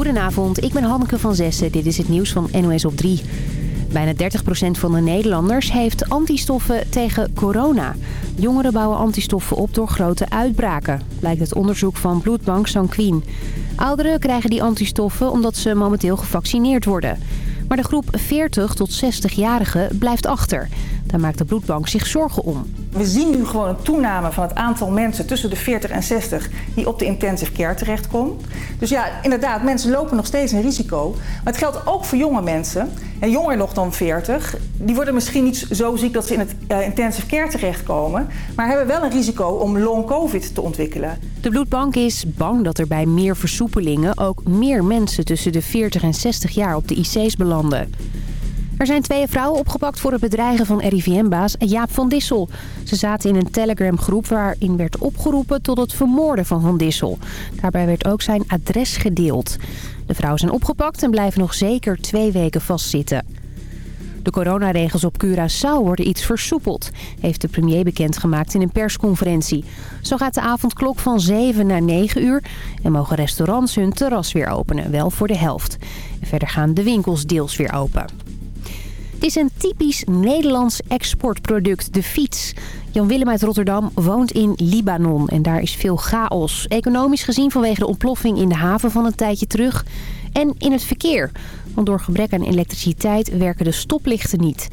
Goedenavond, ik ben Hanneke van Zessen. Dit is het nieuws van NOS op 3. Bijna 30% van de Nederlanders heeft antistoffen tegen corona. Jongeren bouwen antistoffen op door grote uitbraken, blijkt het onderzoek van bloedbank Sanquin. Ouderen krijgen die antistoffen omdat ze momenteel gevaccineerd worden. Maar de groep 40 tot 60-jarigen blijft achter. Daar maakt de bloedbank zich zorgen om. We zien nu gewoon een toename van het aantal mensen tussen de 40 en 60 die op de intensive care terechtkomen. Dus ja, inderdaad, mensen lopen nog steeds een risico. Maar het geldt ook voor jonge mensen, en jonger nog dan 40. Die worden misschien niet zo ziek dat ze in het uh, intensive care terechtkomen, maar hebben wel een risico om long covid te ontwikkelen. De bloedbank is bang dat er bij meer versoepelingen ook meer mensen tussen de 40 en 60 jaar op de IC's belanden. Er zijn twee vrouwen opgepakt voor het bedreigen van RIVM-baas Jaap van Dissel. Ze zaten in een Telegram-groep waarin werd opgeroepen tot het vermoorden van Van Dissel. Daarbij werd ook zijn adres gedeeld. De vrouwen zijn opgepakt en blijven nog zeker twee weken vastzitten. De coronaregels op Curaçao worden iets versoepeld, heeft de premier bekendgemaakt in een persconferentie. Zo gaat de avondklok van 7 naar 9 uur en mogen restaurants hun terras weer openen, wel voor de helft. verder gaan de winkels deels weer open. Het is een typisch Nederlands exportproduct, de fiets. Jan Willem uit Rotterdam woont in Libanon en daar is veel chaos. Economisch gezien vanwege de ontploffing in de haven van een tijdje terug. En in het verkeer, want door gebrek aan elektriciteit werken de stoplichten niet.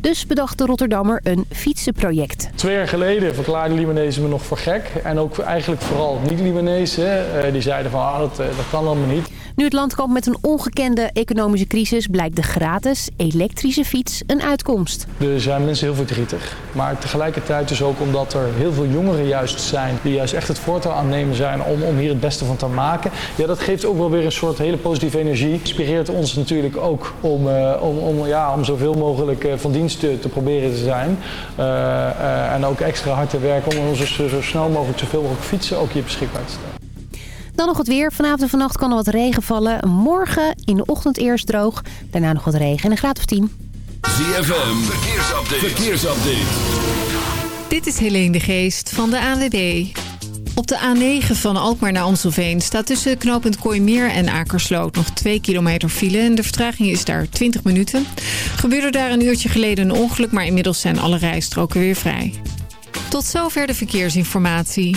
Dus bedacht de Rotterdammer een fietsenproject. Twee jaar geleden verklaarden Libanezen me nog voor gek. En ook eigenlijk vooral niet-Libanezen. Eh, die zeiden van ah, dat, eh, dat kan allemaal niet. Nu het land komt met een ongekende economische crisis... blijkt de gratis elektrische fiets een uitkomst. Er zijn mensen heel verdrietig. Maar tegelijkertijd dus ook omdat er heel veel jongeren juist zijn... die juist echt het voortouw aan nemen zijn om, om hier het beste van te maken. Ja, dat geeft ook wel weer een soort hele positieve energie. Inspireert ons natuurlijk ook om, uh, om, om, ja, om zoveel mogelijk uh, van dienst te, te, proberen te zijn. Uh, en ook extra hard te werken om zo, zo snel mogelijk zoveel mogelijk fietsen ook hier beschikbaar te stellen. Dan nog het weer. Vanavond en vannacht kan er wat regen vallen. Morgen in de ochtend eerst droog. Daarna nog wat regen en een graad of 10. ZFM, verkeersupdate. verkeersupdate. Dit is Helene de Geest van de ANWB. Op de A9 van Alkmaar naar Amstelveen staat tussen knooppunt Kooimeer en Akersloot nog 2 kilometer file. En de vertraging is daar 20 minuten. Gebeurde daar een uurtje geleden een ongeluk, maar inmiddels zijn alle rijstroken weer vrij. Tot zover de verkeersinformatie.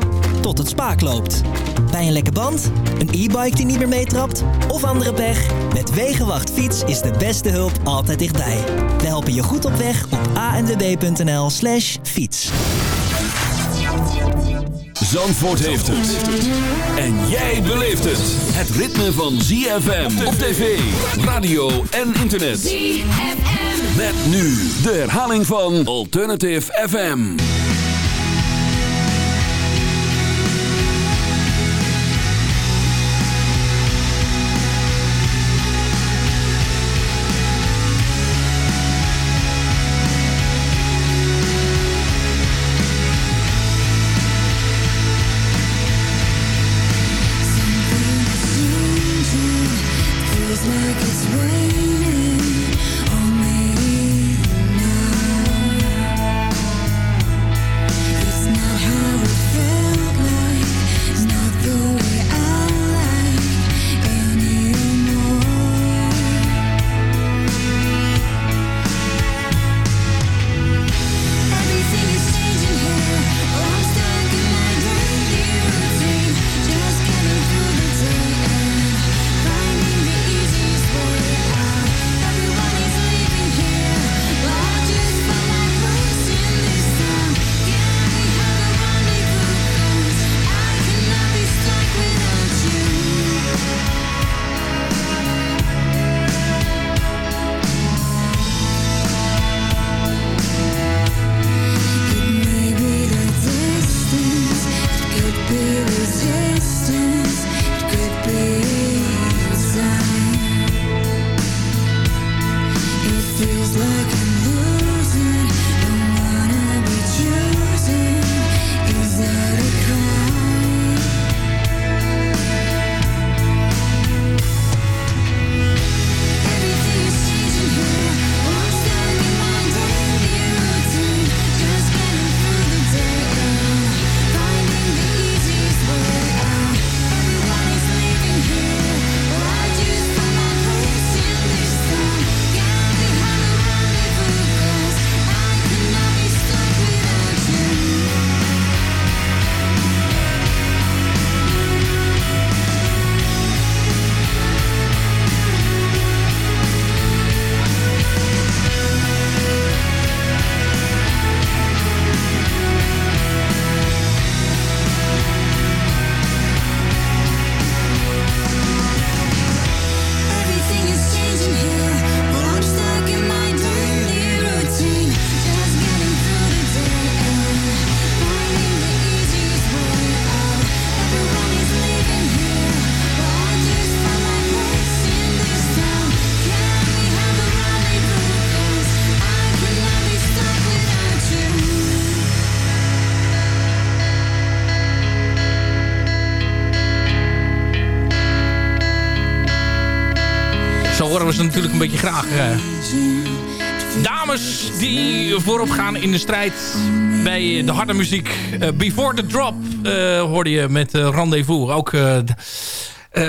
Tot het spaak loopt. Bij een lekke band, een e-bike die niet meer meetrapt of andere pech? Met Wegenwacht Fiets is de beste hulp altijd dichtbij. We helpen je goed op weg op anwb.nl slash fiets. Zandvoort heeft het. En jij beleeft het. Het ritme van ZFM op tv, radio en internet. ZFM. Met nu de herhaling van Alternative FM. Beetje graag. dames die voorop gaan in de strijd bij de harde muziek. Before the Drop hoorde je met Rendezvous. Ook uh,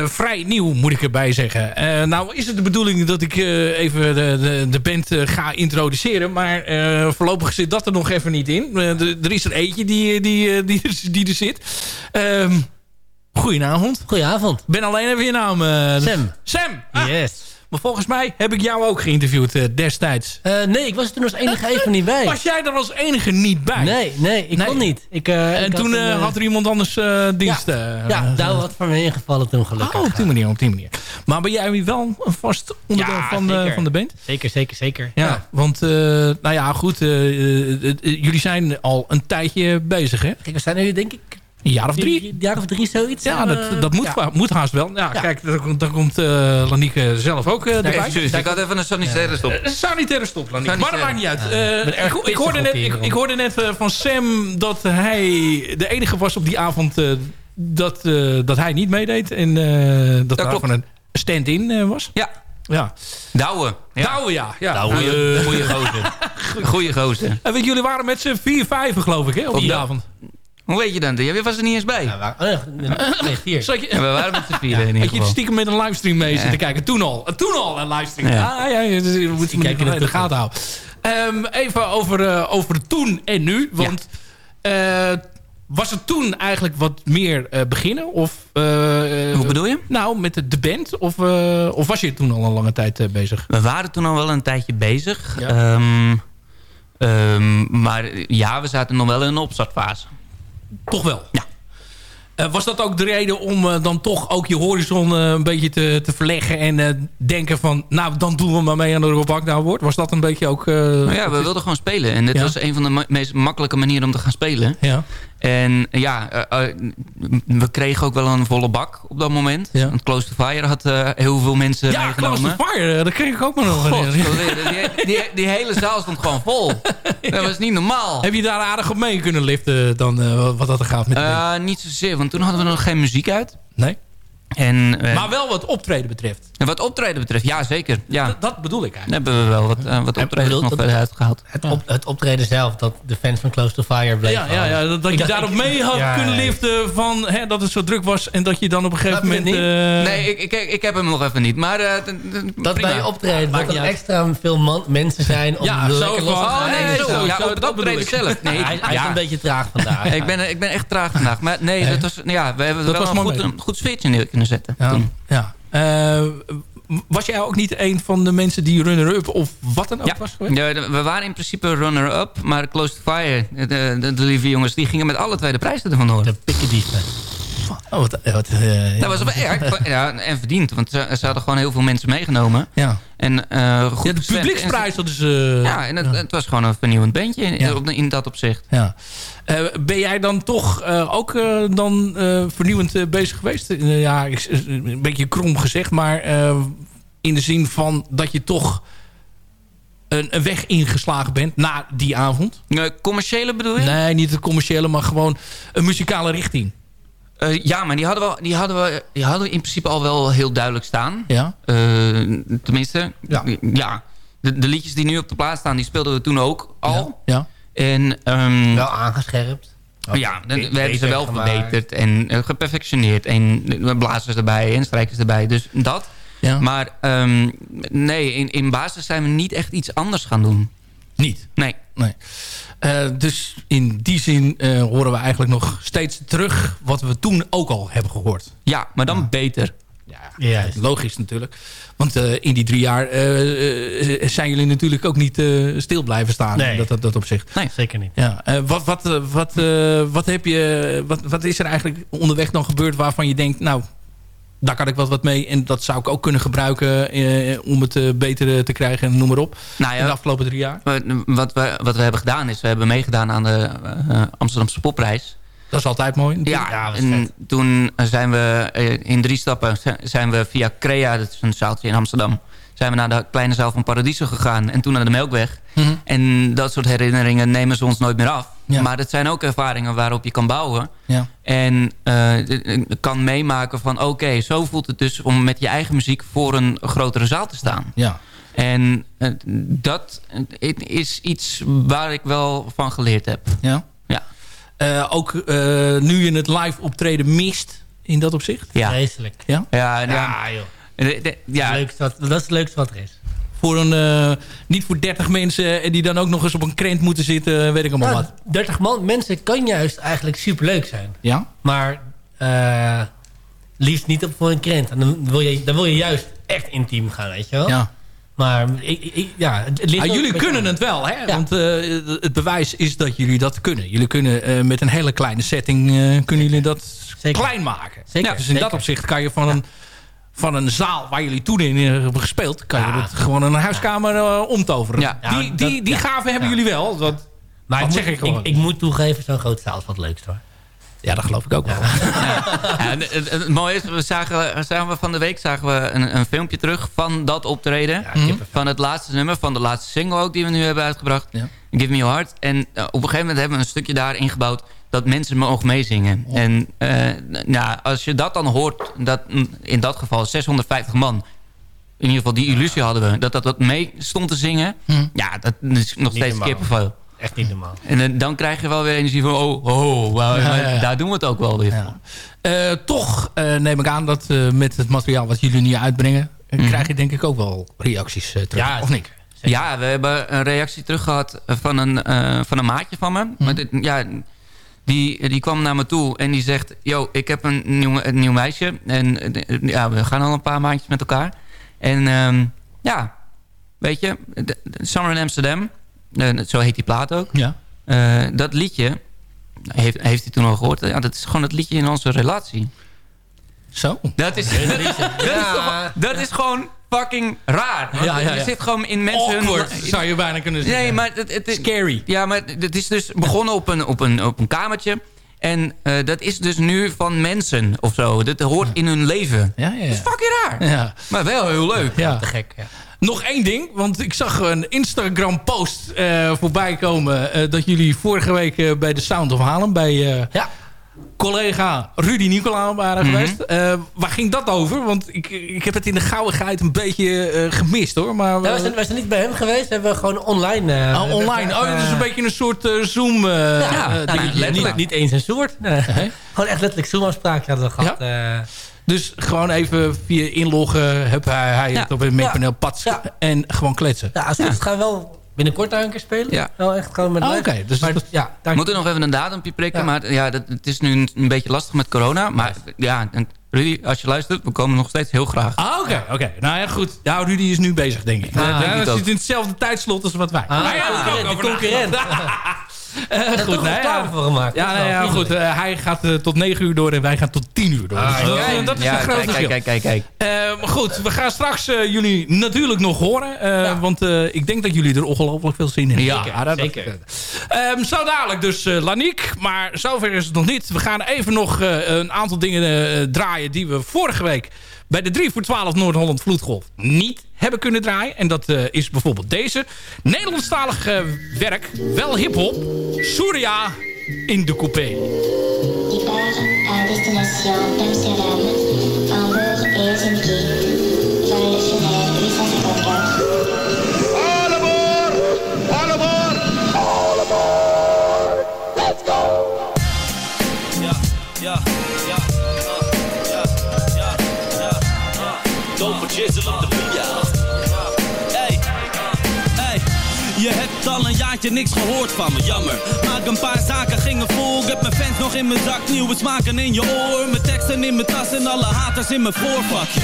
vrij nieuw, moet ik erbij zeggen. Uh, nou is het de bedoeling dat ik uh, even de, de, de band ga introduceren. Maar voorlopig zit dat er nog even niet in. er is er eentje die, die, die, die er zit. Ehm, goedenavond. Goedenavond. Ben alleen even je naam. Sam. Sam. Ah. Yes. Maar volgens mij heb ik jou ook geïnterviewd uh, destijds. Uh, nee, ik was er toen als enige even niet bij. Was jij er als enige niet bij? Nee, nee ik nee. kon niet. Ik, uh, en ik toen had, had, er iemand anders dienst. Ja, ja daar had van me ingevallen toen gelukkig. Oh, op die manier, op die manier. Maar ben jij wel een vast onderdeel ja, van, de, van de band? Zeker, zeker, zeker. Ja, ja. want nou ja, goed. jullie zijn al een tijdje bezig, hè? Kijk, we zijn nu denk ik een jaar of drie? Een jaar of drie, zoiets. Ja, dat, dat moet, ja. moet haast wel. Ja, Kijk, dan, komt uh, Lanieke zelf ook uh, erbij. Juist, ik had even een sanitaire stop. Uh, sanitaire stop, Lanieke. Maar dat maakt niet uit. Ik, ik, hoorde net, ik, ik, hoorde net van Sam dat hij de enige was op die avond dat, dat hij niet meedeed. En dat, dat van een stand-in was. Ja. Ja. Douwe. Ja. Douwe, ja. ja. Douwe, goeie gozer. Goeie gozer. En jullie waren met z'n vier, vijf geloof ik, hè, op, op die avond. Hoe weet je dan? Jij was er niet eens bij. Ja, waar, oh, nee, vier. Je, we waren met z'n vieren ja, Had je stiekem met een livestream mee zitten kijken? Toen al. Toen al een livestream. Ja, ah, ja, ja dus je moet je kijken in de gaten houden. Um, even over, uh, over toen en nu. Want uh, was het toen eigenlijk wat meer uh, beginnen? Of, Hoe bedoel je? Nou, met de, de band? Of, of was je toen al een lange tijd bezig? We waren toen al wel een tijdje bezig. Um, um, maar ja, we zaten nog wel in een opstartfase. Toch wel? Ja. Uh, was dat ook de reden om uh, dan toch ook je horizon uh, een beetje te, te verleggen... en denken van, nou, dan doen we maar mee aan de Rob nou wordt? Was dat een beetje ook... Nou ja, we wilden gewoon spelen. En dit ja. was een van de meest makkelijke manieren om te gaan spelen. Ja. En ja, uh, uh, we kregen ook wel een volle bak op dat moment. Ja. Want Close to Fire had uh, heel veel mensen ja, meegenomen. Ja, Close to Fire, dat kreeg ik ook maar nog. God, die, die, die, hele zaal stond gewoon vol. Dat was niet normaal. Heb je daar aardig op mee kunnen liften dan, wat dat er gaat met Niet zozeer, want toen hadden we nog geen muziek uit. Nee. En, uh, maar wel wat optreden betreft. En wat optreden betreft, ja zeker. Ja. Dat, dat bedoel ik eigenlijk. Dan hebben we wel wat, uh, wat optreden nog verder uitgehaald. Het, op, het, optreden zelf, dat de fans van Close to Fire bleef. Ja, ja, ja, dat, dat je dacht, daarop ik, mee had ja, kunnen liften van hè, dat het zo druk was. En dat je dan op een gegeven moment... Uh, nee, ik, ik, ik heb hem nog even niet. Maar, dat bij je optreden, dat er extra veel man, mensen zijn om ja, zo van, oh, nee, zo, zo, ja, op het optreden zelf. Nee, hij is een beetje traag vandaag. ik, ben, ik ben echt traag vandaag. Maar nee, dat was, ja, we hebben wel een goed sfeertje neer kunnen zetten toen. Ja. Uh, was jij ook niet een van de mensen die runner-up of wat dan ook ja. was geweest? Ja, we waren in principe runner-up, maar Close to Fire, de, de, de, lieve jongens, die gingen met alle twee de prijzen ervan door. De pikkendieven. Oh, wat, wat, uh, dat was ja, ja, en verdiend, want ze, ze, hadden gewoon heel veel mensen meegenomen. Ja. En, uh, goed ja, de publieksprijs hadden ze... ja, en het, ja. het, was gewoon een vernieuwend bandje in, ja. in dat opzicht. Ja. Uh, ben jij dan toch uh, ook uh, dan vernieuwend bezig geweest? ja, een beetje krom gezegd, maar in de zin van dat je toch een, weg ingeslagen bent na die avond? commerciële bedoel je? Nee, niet de commerciële, maar gewoon een muzikale richting. Uh, ja, maar die hadden, we, die, hadden we, die hadden we in principe al wel heel duidelijk staan. Ja. Uh, tenminste, ja. ja. De, de, liedjes die nu op de plaats staan, die speelden we toen ook al. Ja. ja. En, um, wel aangescherpt. Oh, ja, we hebben ze wel verbeterd en uh, geperfectioneerd. En blazers erbij en strijkers erbij. Dus dat. Ja. Maar um, nee, in, in basis zijn we niet echt iets anders gaan doen. Niet? Nee. nee. Uh, dus in die zin uh, horen we eigenlijk nog steeds terug... wat we toen ook al hebben gehoord. Ja, maar dan ja. beter. Ja, ja, logisch natuurlijk. Want uh, in die drie jaar zijn jullie natuurlijk ook niet stil blijven staan. Nee. Dat, dat, dat opzicht. Nee, zeker niet. Ja, wat, wat, wat, wat, heb je, wat, wat is er eigenlijk onderweg dan gebeurd waarvan je denkt... nou, daar kan ik wat, wat mee. En dat zou ik ook kunnen gebruiken eh, om het uh, beter te krijgen. En noem maar op. Nou ja, in de afgelopen drie jaar. Wat we, wat we hebben gedaan is, we hebben meegedaan aan de uh, Amsterdamse popprijs. Dat is altijd mooi. Ja, ja en toen zijn we in drie stappen zijn we via Crea, dat is een zaaltje in Amsterdam, zijn we naar de kleine zaal van Paradiso gegaan. En toen naar de Melkweg. Mhm. En dat soort herinneringen nemen ze ons nooit meer af. Maar het zijn ook ervaringen waarop je kan bouwen. Ja. En uh, kan meemaken van oké, zo voelt het dus om met je eigen muziek voor een grotere zaal te staan. Ja. En uh, dat is iets waar ik wel van geleerd heb. Ja. ja. Uh, ook nu je het live optreden mist in dat opzicht? Ja. Vreselijk. Ja? Ja, ja, joh. Ja. Dat, is wat, dat is het leukste wat er is voor een, uh, niet voor 30 mensen... en die dan ook nog eens op een krent moeten zitten, weet ik allemaal wat. 30 man, mensen kan juist eigenlijk superleuk zijn. Ja? Maar uh, liefst niet op voor een krent. En dan wil, je, dan wil je juist echt intiem gaan, weet je wel? Ja. Maar ik, ik, ja, het ah, jullie kunnen het wel, hè? Want uh, het bewijs is dat jullie dat kunnen. Jullie kunnen met een hele kleine setting... kunnen jullie dat Zeker. klein maken. Zeker. Ja, dus in dat opzicht kan je van een van een zaal waar jullie toen in hebben gespeeld... kan je het gewoon een huiskamer uh, omtoveren. Ja. Die, die, die gave hebben jullie wel. Dat, zeg ik, gewoon. Ik, ik, moet toegeven, zo'n grote zaal is wat leukst hoor. Ja, dat geloof ik ook wel. Ja. het, het, mooie is, we zagen, zagen we van de week zagen we een, een filmpje terug van dat optreden. van het laatste nummer, van de laatste single ook die we nu hebben uitgebracht. Give Me Your Heart. En uh, op een gegeven moment hebben we een stukje daar ingebouwd dat mensen mogen meezingen. En uh, nou, als je dat dan hoort, dat in dat geval 650 man... in ieder geval die illusie hadden we, dat dat, dat mee stond te zingen... Hm. ja, dat is nog steeds kippenvel. Echt niet normaal. En uh, dan krijg je wel weer energie van... oh, oh wow, ja, ja, daar doen we het ook wel weer uh, toch neem ik aan dat met het materiaal wat jullie nu uitbrengen... Mm. krijg je denk ik ook wel reacties terug, ja, of niet? Ja, we hebben een reactie terug gehad van een, van een maatje van me. Mm. Maar dit, ja, die, die kwam naar me toe en die zegt... Yo, ik heb een nieuw, een nieuw meisje. En ja, we gaan al een paar maandjes met elkaar. En um, ja, weet je... Summer in Amsterdam. Uh, zo heet die plaat ook. Ja. Uh, dat liedje... Heeft, heeft hij toen al gehoord? Ja, dat is gewoon het liedje in onze relatie. Zo? Dat is, dat, is, dat is gewoon fucking raar. Ja, ja, Je zit gewoon in mensen... Awkward, zou je bijna kunnen zeggen. Nee, maar... Het, het, Scary. Ja, maar het is dus begonnen op een, op een, op een kamertje. En uh, dat is dus nu van mensen of zo. Dat hoort in hun leven. Ja, ja, ja. Dat is fucking raar. Ja. Maar wel heel leuk. Ja. Te gek, ja. Nog één ding, want ik zag een Instagram-post uh, voorbij komen... Uh, dat jullie vorige week bij de Sound of Haarlem... bij ja collega Rudy Nicola waren mhm. geweest. Uh, waar ging dat over? Want ik, ik heb het in de gauwigheid een beetje uh, gemist hoor. Maar, ja, wij, zijn, wij zijn niet bij hem geweest. We hebben gewoon online... Uh, oh, online. oh, het is een beetje een soort Zoom ja, ja niet, niet eens een soort. Nee. gewoon echt letterlijk Zoom-afspraak hadden we gehad. Ja. Dus gewoon even via inloggen. Heb hij, hij het op een meetpaneel pats. En gewoon kletsen. Ja, als het gaat wel binnenkort daar een keer spelen. Ja. Wel echt gewoon met oh, Oké, dus maar, ja, daar... We moeten nog even een datumpje prikken. Maar ja, dat, het is nu een, beetje lastig met corona. Maar ja, Rudy, als je luistert, we komen nog steeds heel graag. Ah, oké. oké. Nou ja, goed. Ja, Rudy is nu bezig, denk ik. Ah, hij zit in hetzelfde tijdslot als wat wij. Ah, nou ja, ook concurrent. Uh, goed, nee, ja, voor gemaakt. Ja, nee, ja, goed. Uh, hij gaat uh, tot 9 uur door en wij gaan tot 10 uur door. Ah, dus, ja, dat is ja, een groot verschil. Kijk, kijk, kijk. maar goed, we gaan straks jullie natuurlijk nog horen. Want ik denk dat jullie er ongelooflijk veel zin in hebben. Ja, dat, zeker. Um, zo dadelijk dus Laniek. Maar zover is het nog niet. We gaan even nog een aantal dingen draaien die we vorige week bij de 3 voor 12 Noord-Holland Vloedgolf niet hebben kunnen draaien. En dat uh, is bijvoorbeeld deze. Nederlandstalig uh, werk, wel hiphop. Surya in de coupé. Part à destination d'Amsterdam, Hamburg et Helsinki. Vol Genève 854. All Uh. Don't forget op de Je hebt al een jaartje niks gehoord van me, jammer. Maak een paar zaken gingen vol. Ik heb mijn fans nog in mijn zak, nieuwe smaken in je oor. Mijn teksten in mijn tas en alle haters in mijn voorvakje.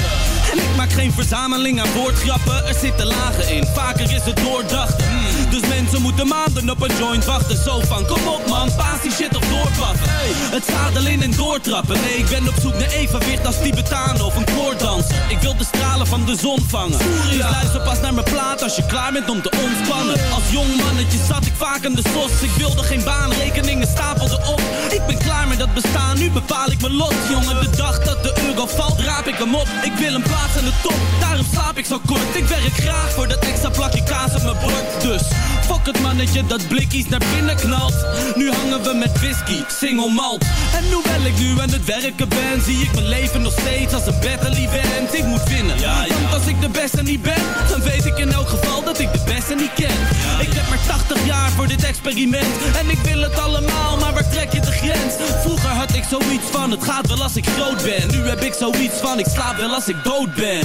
En ik maak geen verzameling aan woordgrappen, er zitten lagen in. Vaker is het doordachten. Dus mensen moeten maanden op een joint wachten. Zo van, kom op man, paas die shit of doorpaffen. Het zadel in en doortrappen. Nee, ik ben op zoek naar evenwicht als Tibetaan of een koorddanser. Ik wil de stralen van de zon vangen. Dus luister pas naar mijn plaat als je klaar bent om te ontspannen. Als jong mannetje zat ik vaak in de sos. Ik wilde geen baan, rekeningen stapelden op. Ik ben klaar met dat bestaan, nu nu bepaal ik mijn lot Jongen, de dag dat de euro valt, raap ik hem op Ik wil een plaats aan de top, daarom slaap ik zo kort Ik werk graag voor dat extra plakje kaas op mijn bord Dus, fuck het mannetje dat blikkies naar binnen knalt. Nu hangen we met whisky, single malt. En hoewel ik nu aan het werken ben Zie ik mijn leven nog steeds als een battle event. Ik moet winnen, ja, ja. want als ik de beste niet ben Dan weet ik in elk geval dat ik de beste niet ken. Ik heb maar 80 jaar voor dit experiment. En ik wil het allemaal, maar waar trek je de grens? Vroeger had ik zoiets van, het gaat wel als ik groot ben. Nu heb ik zoiets van, ik slaap wel als ik dood ben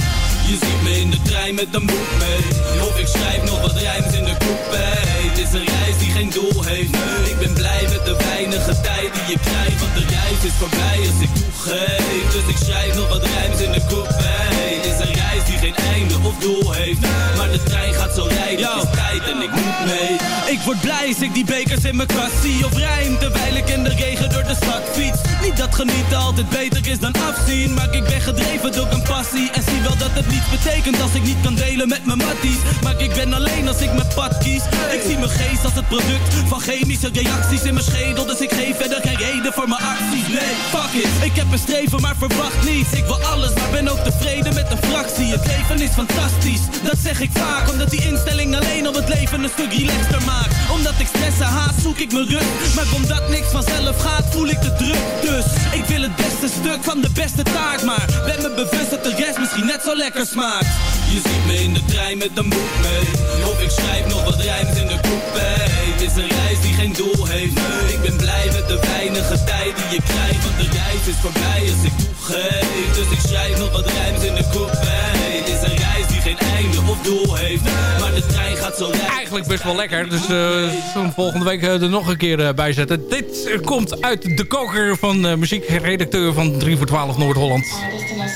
Je ziet me in de trein met een boek mee. Of ik schrijf nog wat rijms in de coupé Het is een reis die geen doel heeft. Ik ben blij met de weinige tijd die je krijgt Want de reis is voorbij als ik toegeef Dus ik schrijf nog wat rijms in de coupé Het is een reis die geen einde of doel heeft. Maar de trein gaat zo rijden, het is tijd en ik moet mee word blij als ik die bekers in mijn kast. Zie Of rijm terwijl ik in de regen door de stad fiets. Niet dat genieten altijd beter is dan afzien. Maar ik ben gedreven door een passie. En zie wel dat het niets betekent als ik niet kan delen met mijn matties. Maar ik ben alleen als ik mijn pad kies. Ik zie mijn geest als het product van chemische reacties in mijn schedel. Dus ik geef verder geen reden voor mijn acties. Nee, fuck it, ik heb een streven maar verwacht niets. Ik wil alles, maar ben ook tevreden met een fractie. Het leven is fantastisch, dat zeg ik vaak Omdat die instelling alleen op het leven een stuk relaxter maakt Omdat ik stress en haat, zoek ik mijn rust Maar omdat niks vanzelf gaat, voel ik de druk. Dus ik wil het beste stuk van de beste taart Maar ben me bewust dat de rest misschien net zo lekker smaakt. Je ziet me in de trein met een boek mee. Of ik schrijf nog wat rijms in de coupé Het is een reis die geen doel heeft Ik ben blij met de weinige tijd die je krijgt Want de reis is voorbij als ik Dus ik schrijf nog wat rijms in de coupé Het is een reis die geen einde of doel heeft Maar de trein gaat zo rijden Eigenlijk best wel lekker. Dus uh, volgende week uh, er nog een keer uh, bij zetten. Dit komt uit de koker van muziekredacteur van 3 voor 12 Noord-Holland.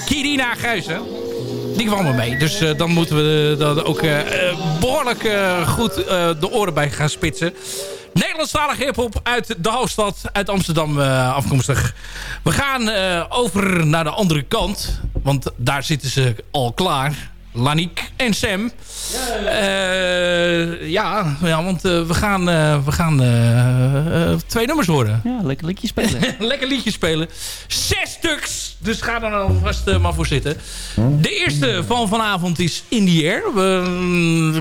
Kirina Gijzen. Die kwam er mee. Dus dan moeten we er ook behoorlijk goed de oren bij gaan spitsen. Nederlandstalige hiphop uit de hoofdstad, uit Amsterdam uh, afkomstig. We gaan uh, over naar de andere kant, want daar zitten ze al klaar. Laniek en Sam. Uh, ja, ja, want we gaan, we gaan twee nummers horen. Ja, lekker liedje spelen. lekker liedje spelen. Zes stuks, dus ga er alvast maar voor zitten. De eerste van vanavond is In The Air.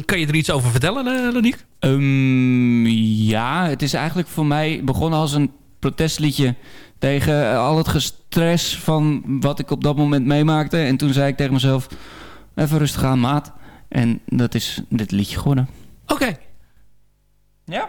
kan je er iets over vertellen, Laniek? Um, ja, het is eigenlijk voor mij begonnen als een protestliedje tegen al het gestres van wat ik op dat moment meemaakte. En toen zei ik tegen mezelf, even rustig aan maat. En dat is dit liedje geworden. Oké. Okay. Ja.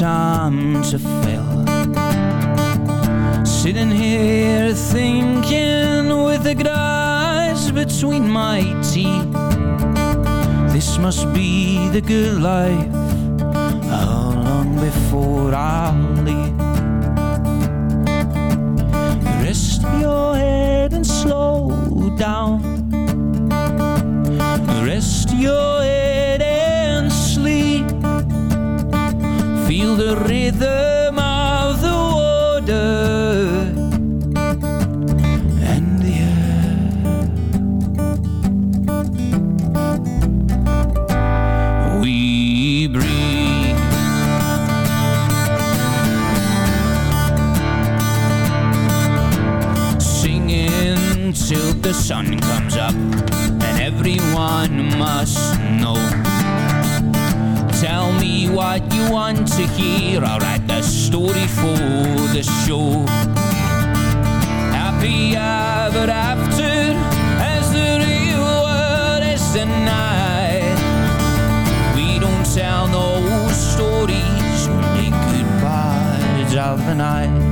Time to fill. Sitting here thinking with the grass between my teeth. This must be the good life. How long before I'll leave? Rest your head and slow down. Rest your the rhythm to hear. I'll write the story for the show. Happy ever after, as the real world is the night. We don't tell no stories, only goodbyes of the night.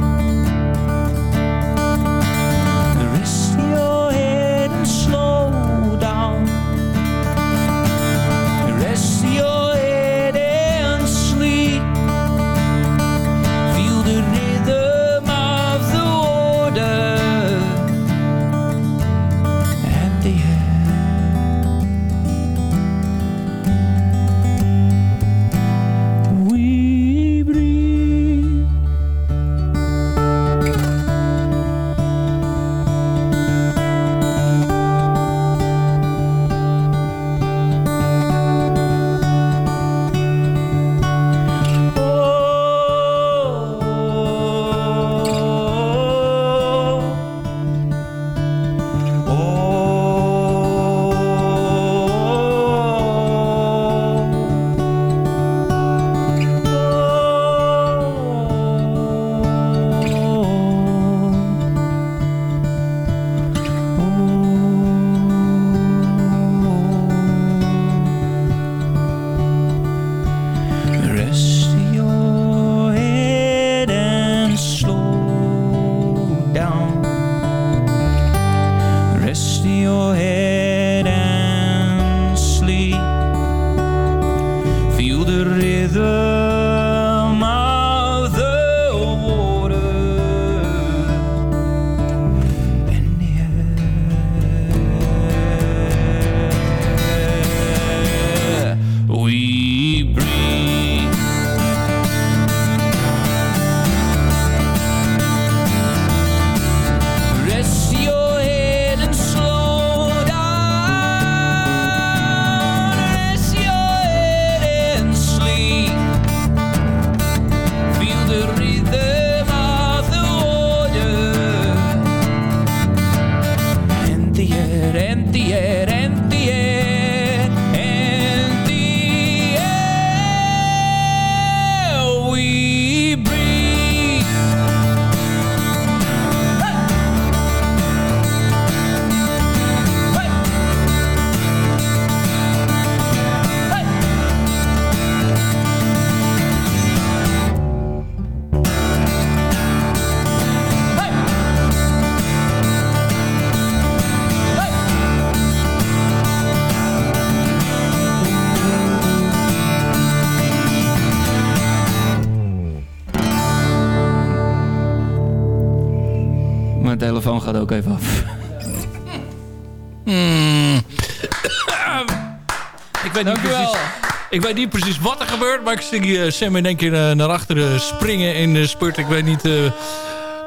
Ik weet niet precies wat er gebeurt, maar ik zie uh, Sam in één keer eh, naar achteren springen in de spurt. Ik weet niet,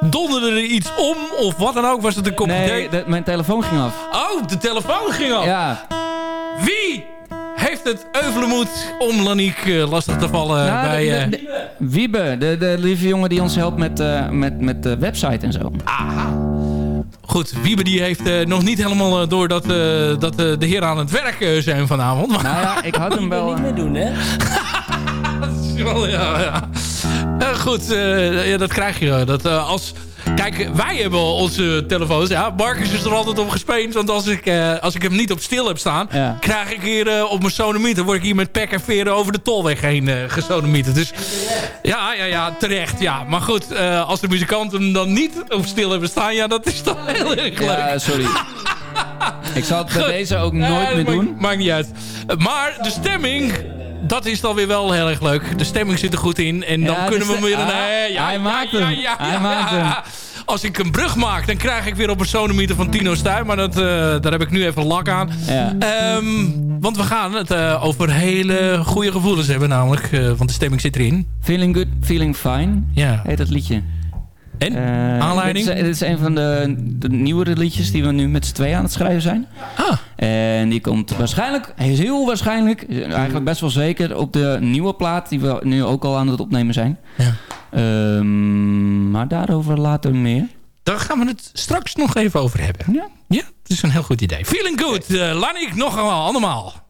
donderde er iets om of wat dan ook? Was het een kopje Nee, de- mijn telefoon ging af. Oh, de telefoon ging af. Ja. Wie heeft het euvelenmoed om Laniek eh, lastig te vallen Nou, bij... de- eh, de- de- Wiebe, de, de lieve jongen die ons helpt met, eh, met, met de website en zo. Goed, Wiebe die heeft eh, nog niet helemaal eh, door dat, eh, dat de heren aan het werk zijn vanavond. Maar Nou ja, ik had hem wel... niet meer doen, hè? Ja, ja. Goed, ja, dat krijg je. Dat, als, kijk, wij hebben onze telefoons. Ja, Marcus is er altijd op gespeend. Want als ik, eh, als ik hem niet op stil heb staan... Ja. krijg ik hier eh, op mijn sonomiet... dan word ik hier met pek en veren over de tolweg heen uh. Dus ja, ja, ja, terecht. Ja. Maar goed, als de muzikanten hem dan niet op stil hebben staan... ja, dat is dan heel erg leuk. Ja, sorry. ik zal het bij deze ook nooit meer doen. Maakt niet uit. Uh, Maar de stemming, dat is dan weer wel heel erg leuk. De stemming zit er goed in. En dan Ja, kunnen we weer een... Ah, eh, ja, hij ja, maakt hem. Hij maakt hem. Als ik een brug maak, dan krijg ik weer op een sonomieter van Tino Stuy. Maar dat, eh, daar heb ik nu even lak aan. Ehm, want we gaan het eh, over hele goede gevoelens hebben namelijk. eh, want de stemming zit erin. Feeling good, feeling fine. Ja. Heet dat liedje. En? Eh, Aanleiding? Dit is, dit is een van de, de nieuwere liedjes die we nu met z'n tweeën aan het schrijven zijn. Ah. En die komt waarschijnlijk, heel waarschijnlijk, eigenlijk best wel zeker, op de nieuwe plaat die we nu ook al aan het opnemen zijn. Ja. Ehm, maar daarover later meer. Daar gaan we het straks nog even over hebben. Ja. Ja, dat is een heel goed idee. Feeling good. Uh, Lanik, nog eenmaal, allemaal.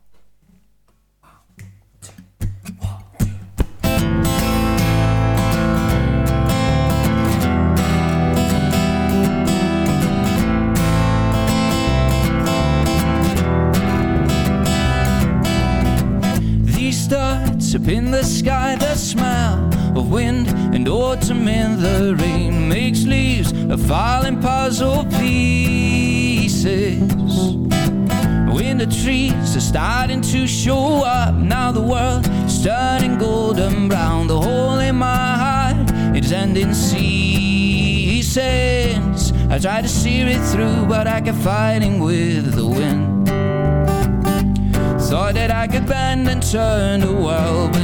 Stars up in the sky, the smell of wind and autumn in the rain makes leaves a falling puzzle pieces. When the trees are starting to show up, now the world is turning golden brown. The hole in my heart is ending seasons. I try to see it through, but I keep fighting with the wind. Thought that I could turn to world.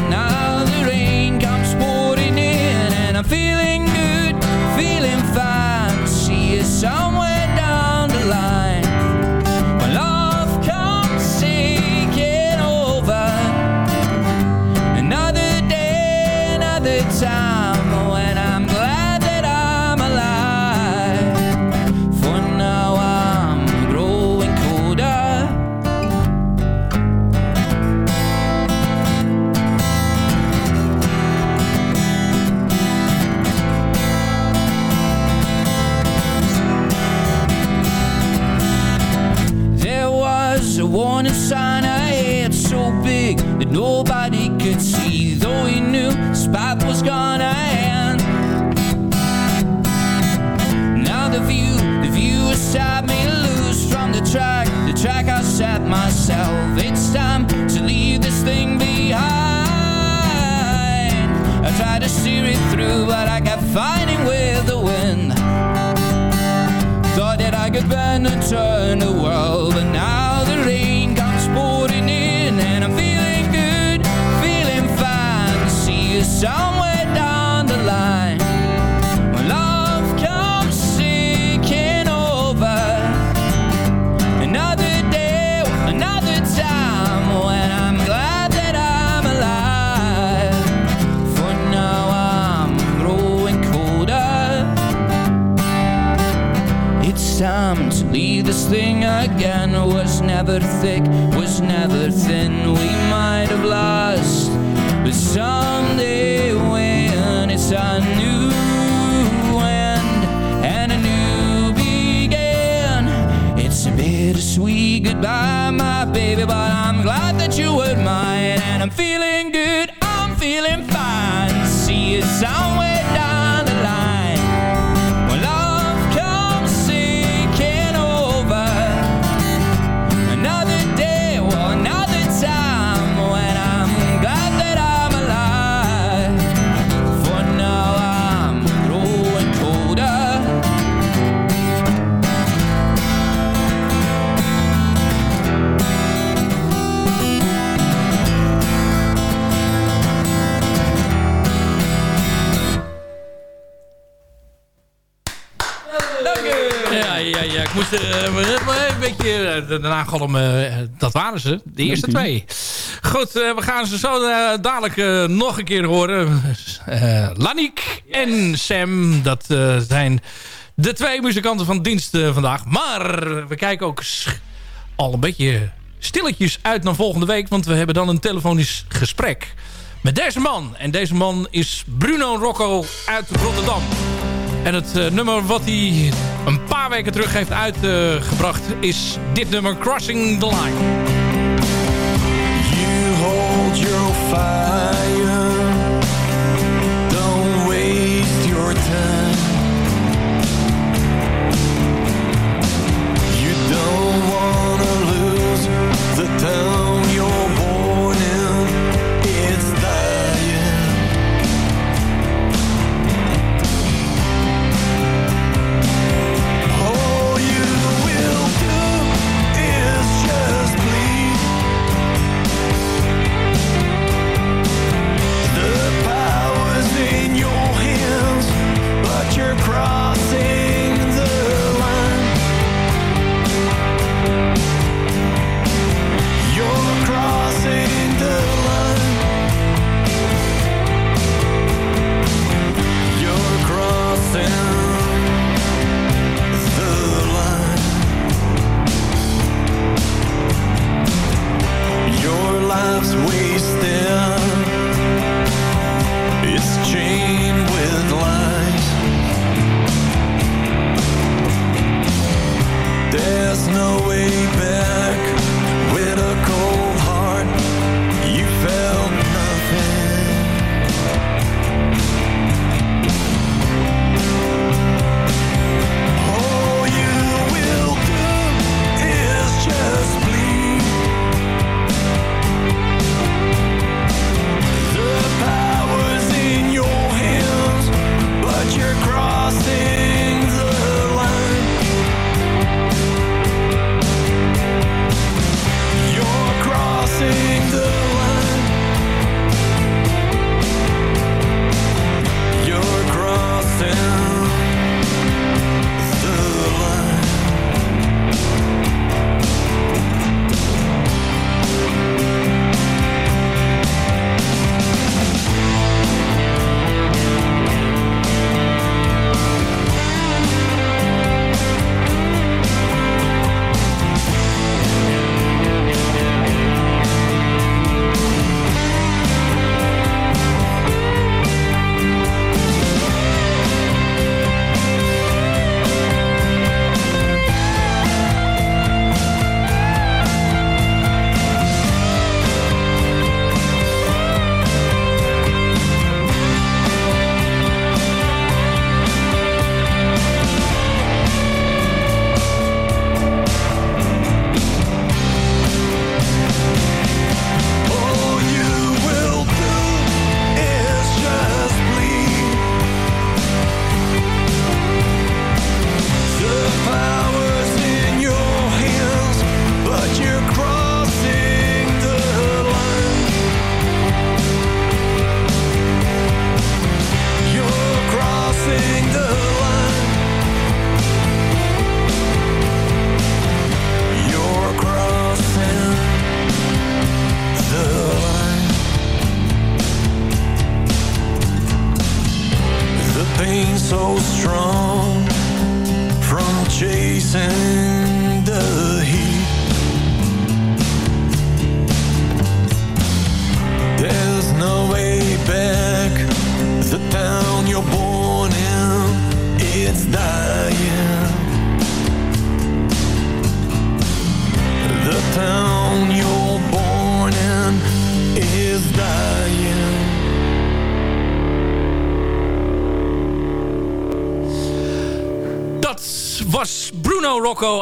This thing again. Was never thick, was never thin. We might have lost, but someday when it's a new end and a new begin, it's a bittersweet goodbye, my baby. But I'm glad that you were mine, and I'm feeling beetje... eh, daarna galmen, eh, dat waren ze. De eerste twee. Goed, eh, we gaan ze zo eh, dadelijk eh, nog een keer horen. Eh Laniek en Sam, dat eh, zijn de twee muzikanten van dienst eh, vandaag. Maar we kijken ook al een beetje stilletjes uit naar volgende week. Want we hebben dan een telefonisch gesprek met deze man. En deze man is Bruno Rocco uit Rotterdam. En het eh, nummer wat hij een paar weken terug heeft uitgebracht is dit nummer Crossing the Line. You hold your.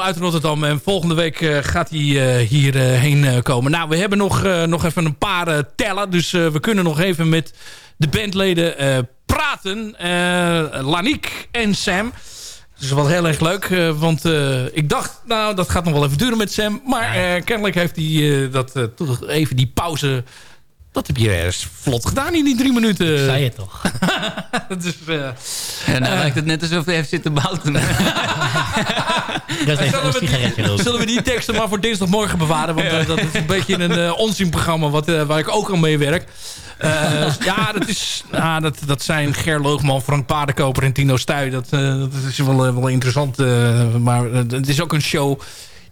Uit Rotterdam. En volgende week eh, gaat hij eh, hierheen heen komen. Nou, we hebben nog, eh, nog even een paar eh, tellen. Dus eh, we kunnen nog even met de bandleden eh, praten. Eh Laniek en Sam. Dat is wel heel erg leuk. eh, want eh, ik dacht, nou, dat gaat nog wel even duren met Sam. Maar eh, kennelijk heeft hij eh, dat eh, toch even die pauze... Dat heb je ergens vlot gedaan in die drie minuten. Zei je toch? dus, eh, Ja, nou lijkt het net alsof hij heeft zitten bouten. Dat is even een sigaretje. Zullen we die teksten maar voor dinsdagmorgen bewaren? Want eh, dat is een beetje een eh onzinprogramma wat, eh, waar ik ook aan mee werk. Eh, ja, dat, is, ah, dat, dat zijn Ger Loogman, Frank Paardenkoper en Tino Stuy. Dat, eh, dat is wel, eh, wel interessant. eh, maar eh, het is ook een show...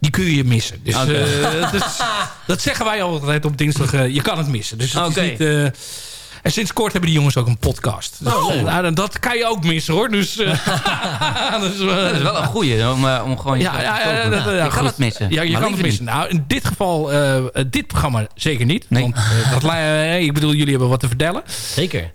Die kun je missen. Dus, Oké. eh, dat, is- dat zeggen wij altijd op dinsdag. eh, je kan het missen. Dus het is niet... eh, en sinds kort hebben die jongens ook een podcast. Dus, Oh. eh, nou, dat kan je ook missen hoor. Dus, dus, Dat is wel een goeie om, om gewoon... ja, jezelf ja, te ja, dat- je kan het missen. Ja, je maar kan het missen. Nou, in dit geval, dit programma zeker niet. Want eh, dat, ik bedoel, jullie hebben wat te vertellen. Zeker.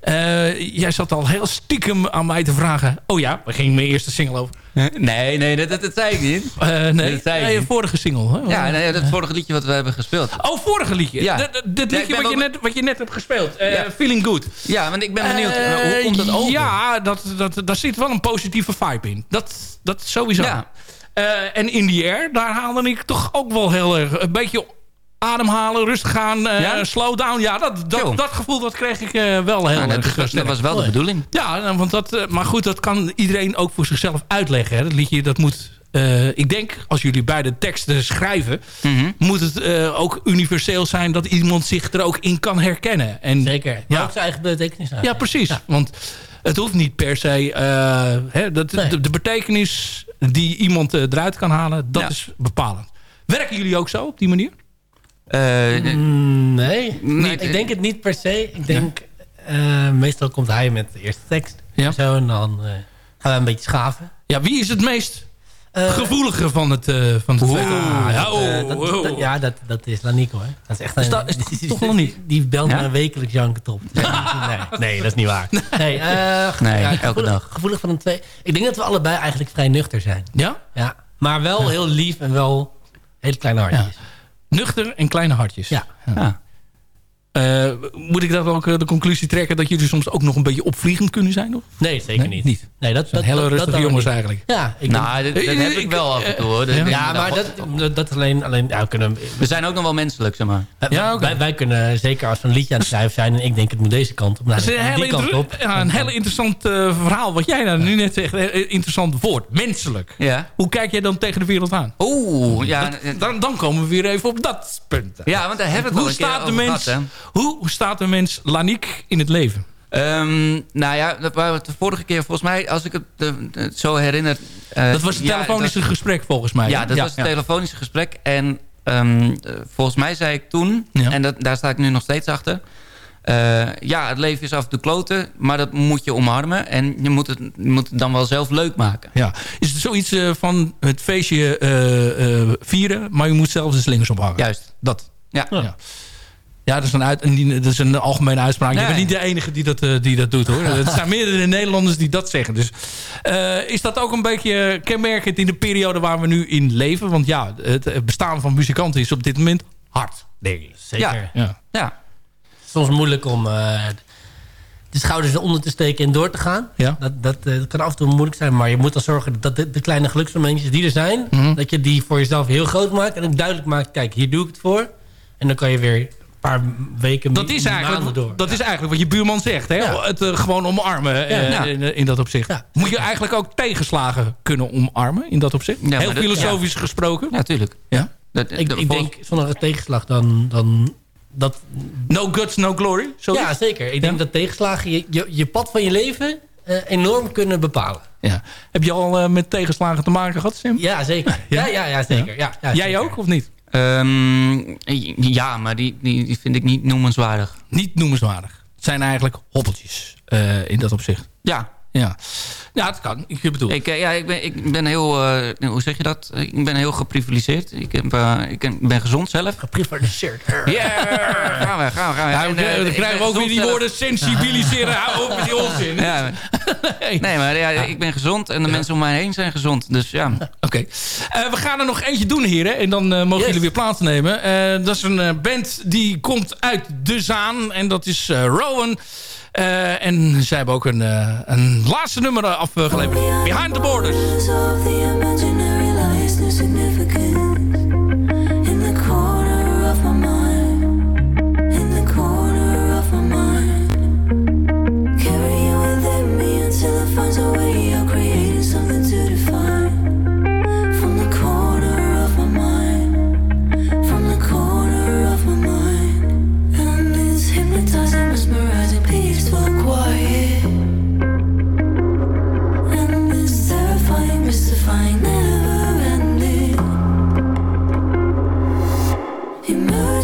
Jij zat al heel stiekem aan mij te vragen. Oh ja, waar ging mijn eerste single over? Nee, nee, dat, dat, dat zei ik niet. Eh, nee, Dat zei nee, niet. vorige single. Hè? Ja, nee, dat vorige liedje wat we hebben gespeeld. Oh, vorige liedje. Ja. Dat, dat- dat Ja, liedje wat, je net, wat je net hebt gespeeld. Eh, Ja. Feeling Good. Ja, want ik ben benieuwd. Eh, hoe komt dat over? Ja, dat, dat, daar zit wel een positieve vibe in. Dat, dat sowieso. Ja. En in the air, daar haalde ik toch ook wel heel erg... Een beetje ademhalen, rustig gaan, eh, Ja? slow down. Ja, dat, dat, dat gevoel dat kreeg ik eh, wel heel Nou, dat, erg dat, was, sterk. dat was wel de bedoeling. Ja, nou, want dat, eh, maar goed, dat kan iedereen ook voor zichzelf uitleggen. Hè. Dat liedje, dat moet... eh, ik denk, als jullie beide teksten schrijven... Mhm. moet het eh, ook universeel zijn... dat iemand zich er ook in kan herkennen. En, Zeker. Ja. ook zijn eigen betekenis aan. ja, precies. Want het hoeft niet per se... eh, hè, dat, Nee. de, de betekenis die iemand eh, eruit kan halen... dat Ja. is bepalend. Werken jullie ook zo, op die manier? Eh, Mm, nee. Nee. ik denk het niet per se. Ik denk, eh, meestal komt hij met de eerste tekst. Ja. En zo, en dan eh, gaan we een beetje schaven. Ja, wie is het meest Eh, gevoelige van het, eh van het? Ah, ja, dat, oh, dat- dat- ja, dat, dat is Laniek hoor. Dat is echt een, Is dat- is dat toch wel niet? Die belt Ja? me wekelijks janken top. nee, nee, dat is niet waar. Nee, Nee, ja, elke gevoelig, dag. Gevoelig van een twee. Ik denk dat we allebei eigenlijk vrij nuchter zijn. Ja? Ja. Maar wel heel lief en wel hele kleine hartjes. Nuchter en kleine hartjes. Ja. ja. Eh, moet ik dan ook eh, de conclusie trekken dat jullie soms ook nog een beetje opvliegend kunnen zijn? Of? Nee, zeker Nee, niet. niet. Nee, dat, Dat zijn dat, hele dat- rustige dat jongens niet. eigenlijk. Ja, ik Nou, dat, dat heb ik- wel af en toe hoor. Dat- ja. dat- ja, maar dat, dat, dat alleen... alleen ja, we, kunnen, We zijn ook nog wel menselijk, zeg maar. wij, Ja, wij, wij kunnen, zeker als we een liedje aan het schrijven zijn... en ik denk het moet deze kant op, nou, Dat is een, hele die kant op. ja, een hele interessant eh, verhaal wat jij nou nu net zegt. Interessant woord. Menselijk. Ja. Hoe kijk jij dan tegen de wereld aan? Oeh, ja. Dat- dan, dan komen we weer even op dat punt. Ja, want daar hebben we het al Hoe staat, de mens? Hoe staat de mens Laniek in het leven? Ehm, nou ja, dat waren de vorige keer volgens mij, als ik het zo herinner... eh, Dat was het ja, telefonische dat- gesprek volgens mij. Ja, dat was het telefonische gesprek. En ehm, eh, volgens mij zei ik toen, en dat, daar sta ik nu nog steeds achter... eh, ja, het leven is af toe kloten, maar dat moet je omarmen. En je moet het, je moet het dan wel zelf leuk maken. Ja. Is het zoiets van het feestje vieren, maar je moet zelf de slingers ophangen? Juist. Dat. Ja. Ja. Ja, dat is een, uit, een, dat is een algemene uitspraak. Je Nee. bent niet de enige die dat, eh, die dat doet hoor. Er zijn meerdere Nederlanders die dat zeggen. Dus eh, is dat ook een beetje kenmerkend in de periode waar we nu in leven? Want ja, het, bestaan van muzikanten is op dit moment hard, denk ik. Zeker. Ja. Ja. Soms moeilijk om eh, de schouders eronder te steken en door te gaan. Ja. Dat, dat, dat kan af en toe moeilijk zijn. Maar je moet dan zorgen dat de, de kleine geluksmomentjes die er zijn... Mhm. dat je die voor jezelf heel groot maakt. En ook duidelijk maakt, kijk, hier doe ik het voor. En dan kan je weer paar weken, Dat is, maanden eigenlijk, door. dat is eigenlijk wat je buurman zegt. Hè? Ja. Het eh, gewoon omarmen eh, Ja. in, in dat opzicht. Ja. Moet je eigenlijk ook tegenslagen kunnen omarmen in dat opzicht? Heel dat- filosofisch gesproken. Ja, tuurlijk. Ja. Dat, Ik, dat- ik volgens- denk, zonder een tegenslag dan... dan dat, No guts, no glory. Zoiets? ja, zeker. Ik denk dat tegenslagen je, je, je pad van je leven eh, enorm kunnen bepalen. Ja. Heb je al eh, met tegenslagen te maken gehad, Sim? Ja, zeker. Ja, ja, ja, zeker. Ja, ja, Jij zeker. ook, of niet? Ehm, ja, maar die, die, die vind ik niet noemenswaardig. Niet noemenswaardig. Het zijn eigenlijk hobbeltjes eh, in dat opzicht. Ja, ja. Ja, het kan. Ik bedoel... Ik, eh, ja, ik, ben, ik ben heel... eh, hoe zeg je dat? Ik ben heel geprivilegeerd. Ik, heb, eh, ik ben gezond zelf. Geprivilegeerd. Ja, gaan we, gaan we. Gaan we. Ja, En, dan, krijgen we ook weer die woorden sensibiliseren. Hou op met die onzin. Ja, nee, maar ja, ik ben gezond en de mensen om mij heen zijn gezond. Dus ja. Oké. Eh, we gaan er nog eentje doen, heren. En dan eh, mogen jullie weer plaatsnemen. Eh dat is een band die komt uit De Zaan. En dat is eh, Rowan. Eh, en zij hebben ook een, eh, een laatste nummer eh, afgeleverd. Behind the Borders.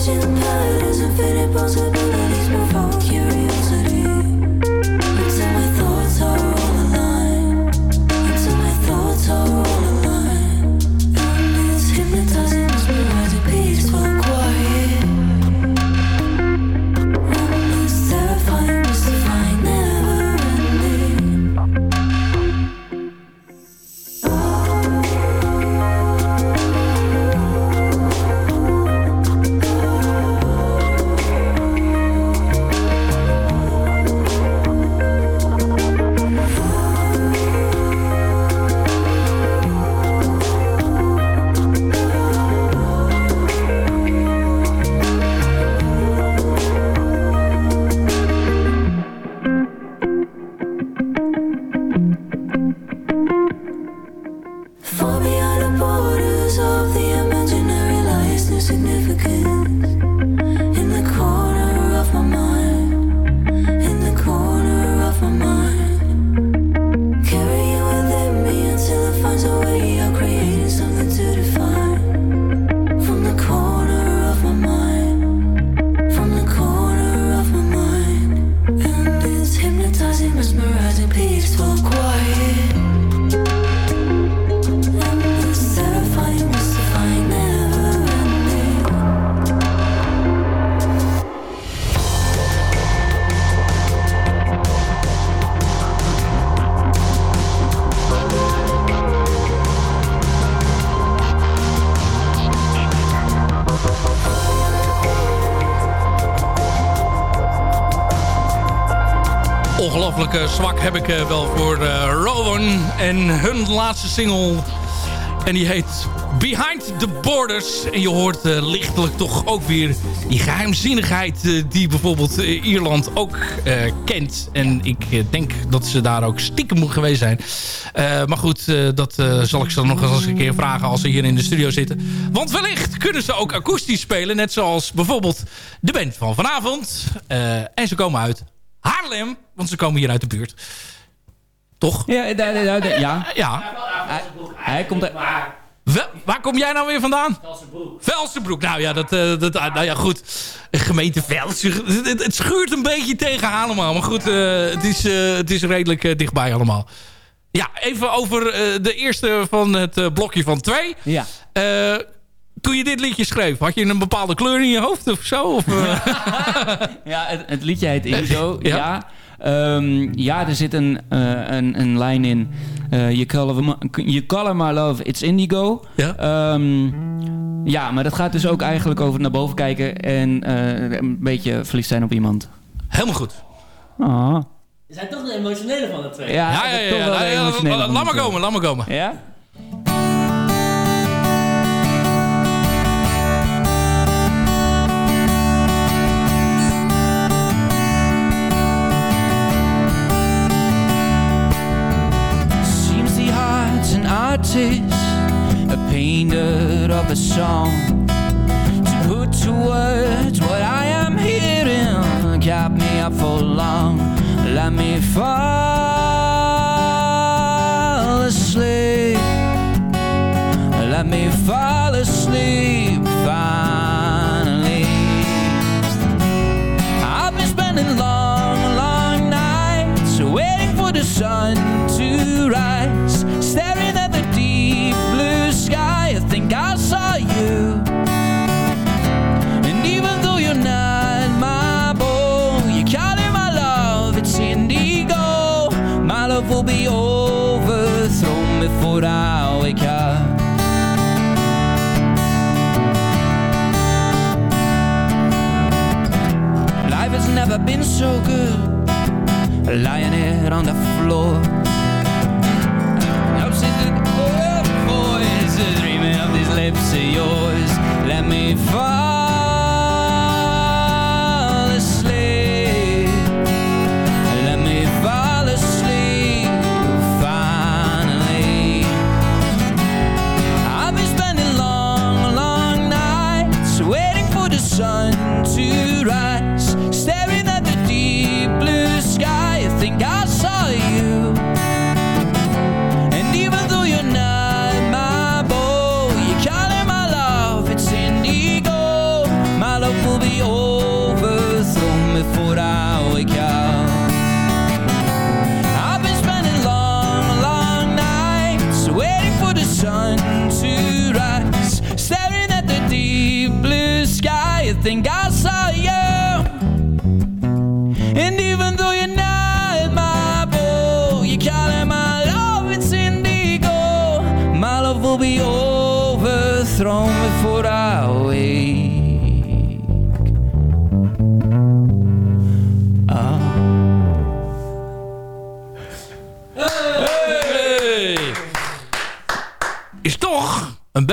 It doesn't infinite impossible. Eh, zwak heb ik eh, wel voor eh, Rowan. En hun laatste single. En die heet Behind the Borders. En je hoort lichtelijk toch ook weer die geheimzinnigheid... eh, die bijvoorbeeld Ierland ook kent. En ik denk dat ze daar ook stiekem geweest zijn. Maar goed, dat zal ik ze nog eens een keer vragen als ze hier in de studio zitten. Want wellicht kunnen ze ook akoestisch spelen. Net zoals bijvoorbeeld de band van vanavond. En ze komen uit Haarlem, want ze komen hier uit de buurt. Toch? Ja, da- da- da- ja. Ja. Hij, hij komt uit... Wel, waar kom jij nou weer vandaan? Velsenbroek. Velsenbroek. Nou ja, dat, eh, dat, ah, nou ja goed. Gemeente Velsen. Het, het, het schuurt een beetje tegen allemaal. Maar goed, eh, het, is, eh, het is redelijk eh, dichtbij allemaal. Ja, even over eh, de eerste van het eh, blokje van twee. Ja. Toen je dit liedje schreef, had je een bepaalde kleur in je hoofd of zo? Of, eh? Ja, het, het liedje heet Indigo. Ja. ja. Ehm, ja, er zit een, eh, een, een lijn in. eh you, color, my- you color my love, it's indigo. Ja. Ehm, ja, maar dat gaat dus ook eigenlijk over naar boven kijken... en eh, een beetje verliefd zijn op iemand. Helemaal goed. Ah. Je zijn toch de emotionele van de twee. Ja, Ja, ja, ja. laat maar komen, laat maar komen. Ja? Artist, a painter of a song. To put to words what I am hearing, kept me up for long. Let me fall asleep. Let me fall asleep finally. I've been spending long, long nights waiting for the sun so good lying here on the floor. Up to the good voice, dreaming of these lips of yours. Let me fall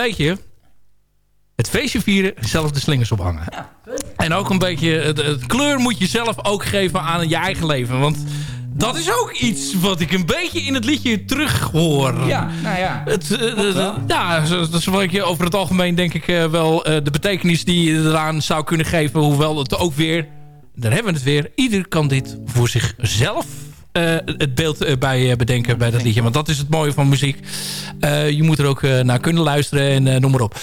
beetje het feestje vieren, zelf de slingers ophangen. En ook een beetje, het, het kleur moet je zelf ook geven aan je eigen leven. Want dat is ook iets wat ik een beetje in het liedje terug hoor. Ja, nou ja. Het, eh, eh, ja, dat is wat ik over het algemeen denk ik eh, wel de betekenis die je eraan zou kunnen geven. Hoewel het ook weer, daar hebben we het weer, ieder kan dit voor zichzelf het beeld eh, bij eh, bedenken bij dat liedje. Want dat is het mooie van muziek. Eh, je moet er ook eh, naar kunnen luisteren en eh, noem maar op.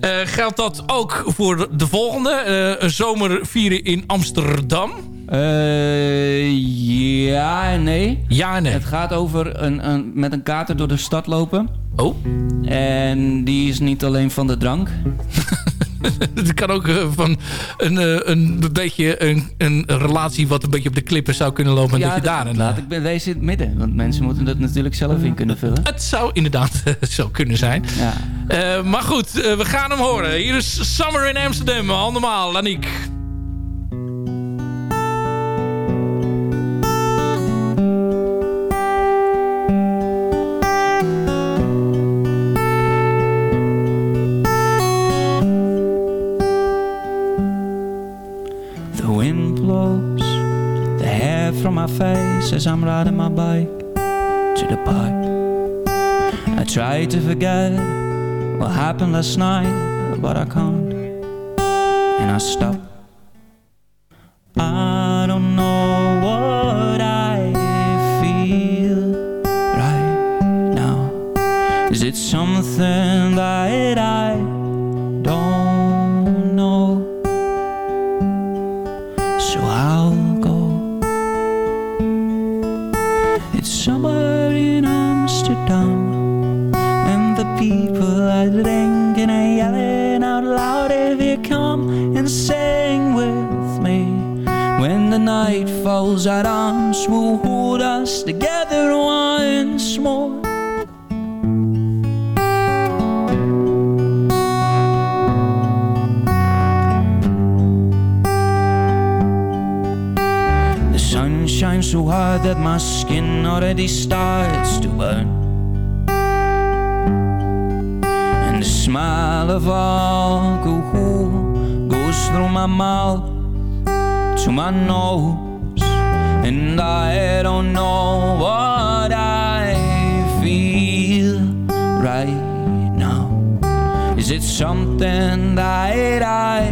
Eh, geldt dat ook voor de volgende? Eh, een zomer vieren in Amsterdam? Eh, ja en nee. Ja en nee. Het gaat over een, een, met een kater door de stad lopen. Oh. En die is niet alleen van de drank. Het kan ook eh, van een, eh, een beetje een, een relatie wat een beetje op de klippen zou kunnen lopen. en dat je daar een, laat ik bij wezen in het midden. Want mensen moeten dat natuurlijk zelf in kunnen vullen. Het zou inderdaad zo kunnen zijn. Ja. Eh, maar goed, eh, we gaan hem horen. Hier is Summer in Amsterdam. Allemaal, Laniek. As I'm riding my bike to the park. I try to forget what happened last night, but I can't. And I stop. I don't know what I feel right now. Is it something that I Amsterdam, and the people are drinking and yelling out loud. If you come and sing with me, when the night falls, our arms will hold us together once more. The sun shines so hard that my skin already starts to burn. Smell of alcohol goes through my mouth to my nose. And I don't know what I feel right now. Is it something that I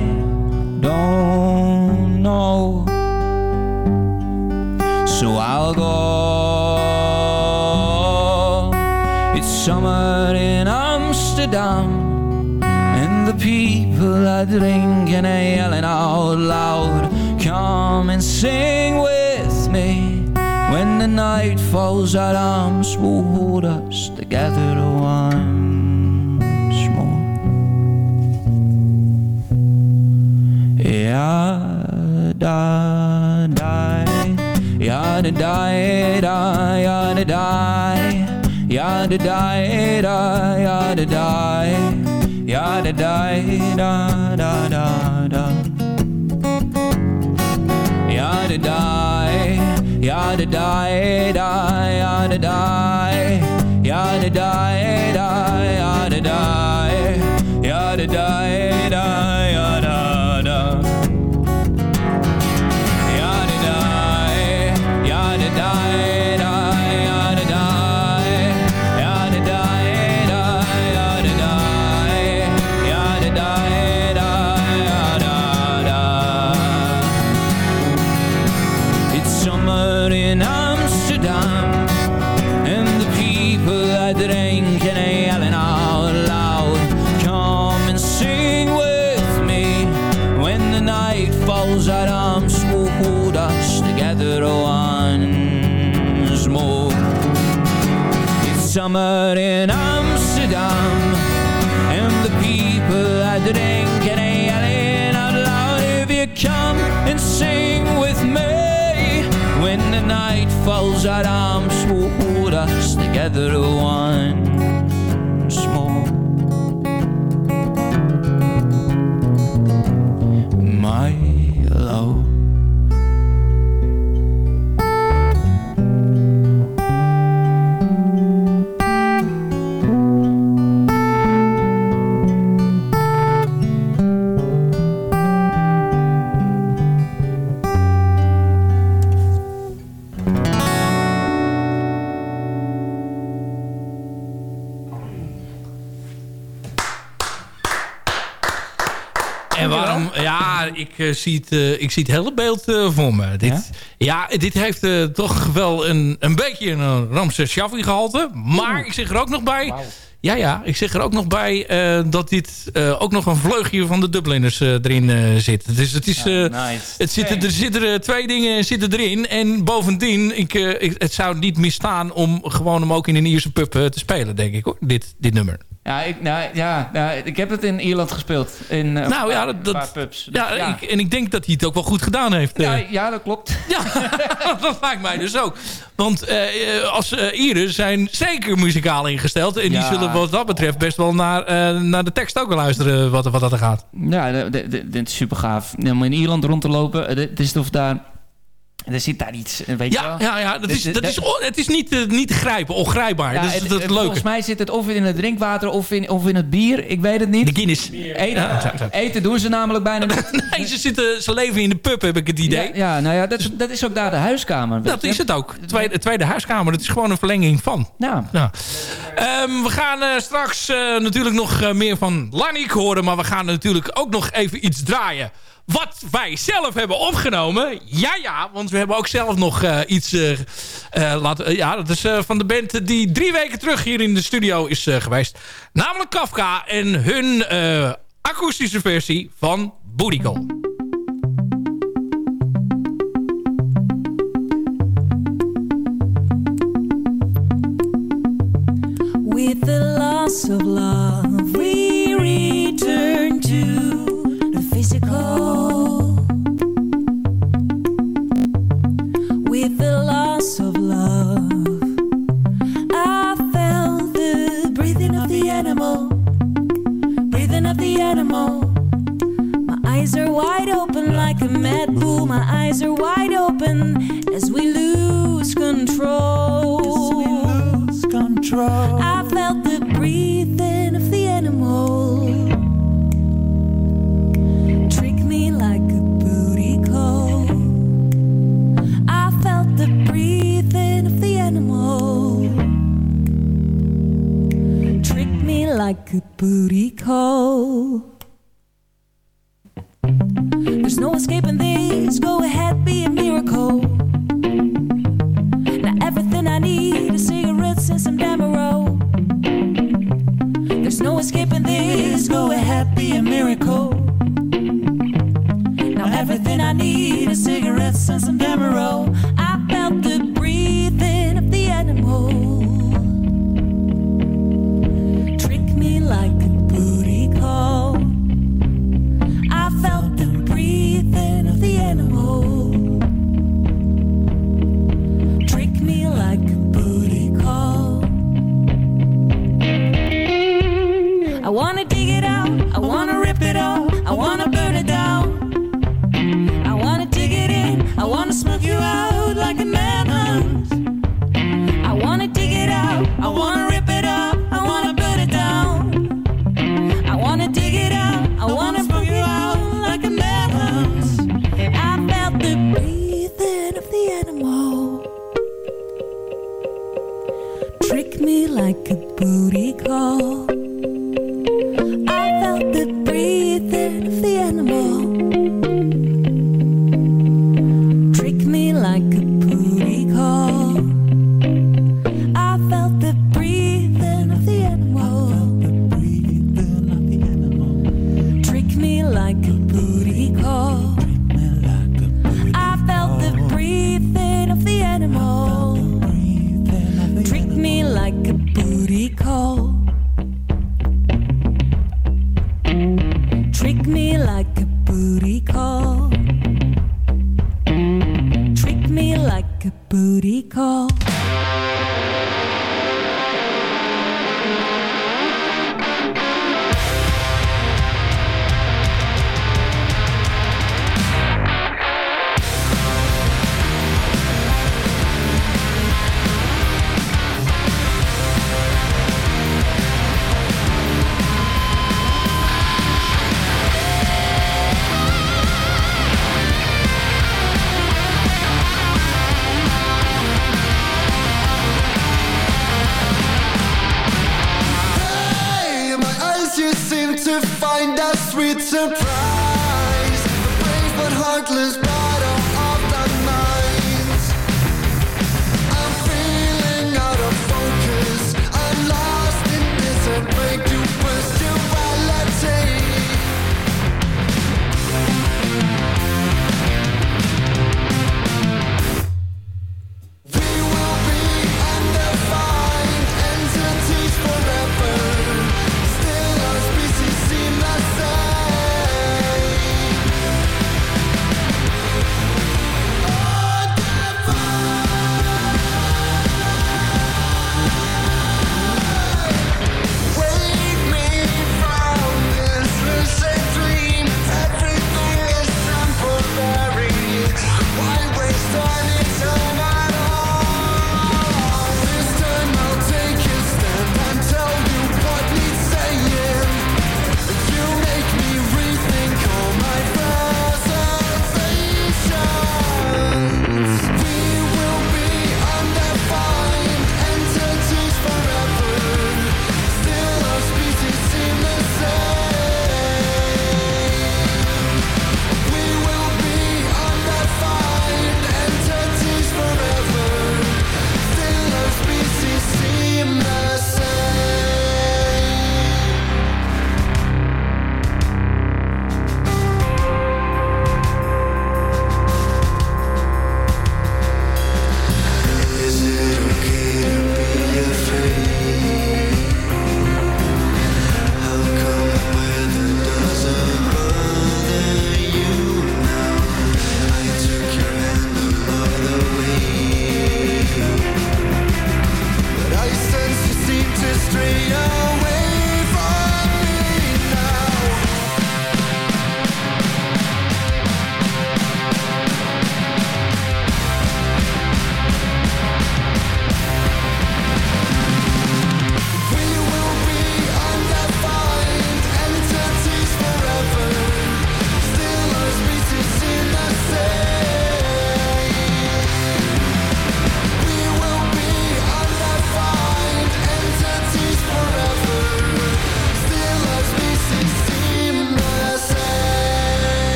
don't know? So I'll go. It's summer in Amsterdam, are drinking and yelling out loud. Come and sing with me. When the night falls, our arms will hold us together once more. Yeah, da, da, yeah, da, da, da, yeah, da, da, yeah, da, da, da, yeah, da, da, yeah, da, da, da, da, da, da. Yeah, da, Yada die, die, yada die. Yada die, die, yada die. Yada die, die, yada zie, het, eh, ik zie het hele beeld eh, voor me. Dit, ja? dit heeft eh, toch wel een, een beetje een Ramses Shaffi gehalte. Maar ik zeg er ook nog bij... Ja, ja, ik zeg er ook nog bij dat dit ook nog een vleugje van de Dubliners erin zit. Dus het is, eh, nice. het zitten, er zitten er twee dingen zitten erin. En bovendien, ik, ik, het zou niet misstaan om gewoon hem ook in een Ierse pub eh, te spelen, denk ik hoor. Dit, dit nummer. Ja, ik, nou, ja, nou, ik heb het in Ierland gespeeld. In eh, Nou ja, dat, paar pubs. Dus ja, Ik, en ik denk dat hij het ook wel goed gedaan heeft. eh. Ja, ja, dat klopt. dat lijkt mij dus ook. Want eh, als Ieren zijn zeker muzikaal ingesteld. En die Ja. zullen wat dat betreft best wel naar, naar de tekst ook wel luisteren wat, wat dat er gaat. Ja, dit is super gaaf. Om in Ierland rond te lopen. Het is of daar... Er zit daar iets, eh, weet je wel? ja, ja dat Dus is, dat is, het is niet, niet te grijpen, ongrijpbaar. Ja, dat is het- leuke. Volgens mij zit het of in het drinkwater of in, of in het bier. Ik weet het niet. De Guinness. Eten, Ja, eten doen ze namelijk bijna niet. Nee, ze, zitten, ze leven in de pub, heb ik het idee. Ja, nou ja, dat is, dat is ook daar de huiskamer. Dat is het ook. Tweede, tweede huiskamer. Dat is gewoon een verlenging van. Ja. Ehm, we gaan eh, straks eh, natuurlijk nog meer van Lanik horen. Maar we gaan natuurlijk ook nog even iets draaien. Wat wij zelf hebben opgenomen. Ja, ja. Want we hebben ook zelf nog eh, iets eh, eh, laten... ja, dat is van de band die drie weken terug hier in de studio is geweest. Namelijk Kafka en hun akoestische versie van Booty. With the loss of love, we return to With the loss of love, I felt the breathing of the animal, breathing of the animal. My eyes are wide open like a mad bull. My eyes are wide open as we lose control. control. I felt the breathing of the animal. Like a. There's no escaping this. Go ahead, be a miracle. Now everything I need is cigarettes and some Demerol. There's no escaping this. Go ahead, be a miracle. Now everything I need is cigarettes and some Demerol.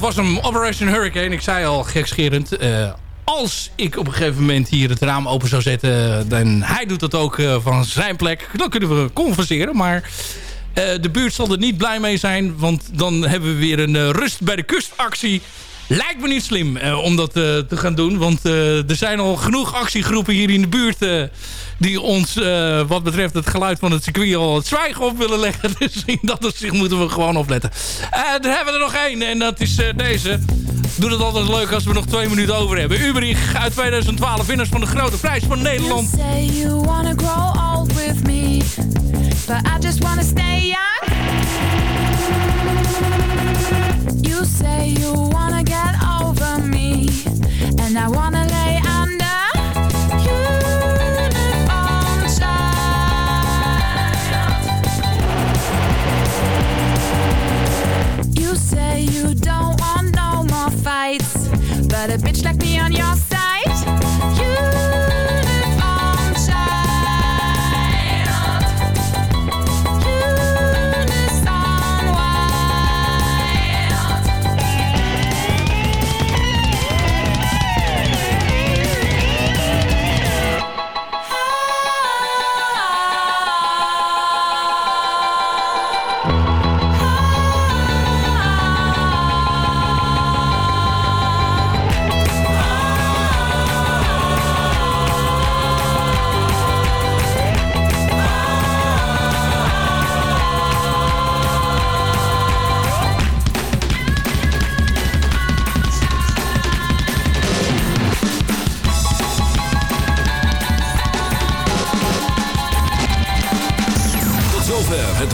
Dat was hem, Operation Hurricane. Ik zei al gekscherend. eh, als ik op een gegeven moment hier het raam open zou zetten... dan hij doet dat ook eh, van zijn plek. Dan kunnen we converseren. Maar eh, de buurt zal er niet blij mee zijn. Want dan hebben we weer een rust bij de kustactie. Lijkt me niet slim eh, om dat eh, te gaan doen. Want eh, er zijn al genoeg actiegroepen hier in de buurt... die ons wat betreft het geluid van het circuit al het zwijgen op willen leggen. Dus in dat opzicht moeten we gewoon opletten. Dan hebben we er nog één en dat is deze. Doe het altijd leuk als we nog twee minuten over hebben. Uberich uit 2012, winnaars van de grote prijs van Nederland. You say you wanna grow old with me, but I just wanna stay young. You say you wanna bitch like me on your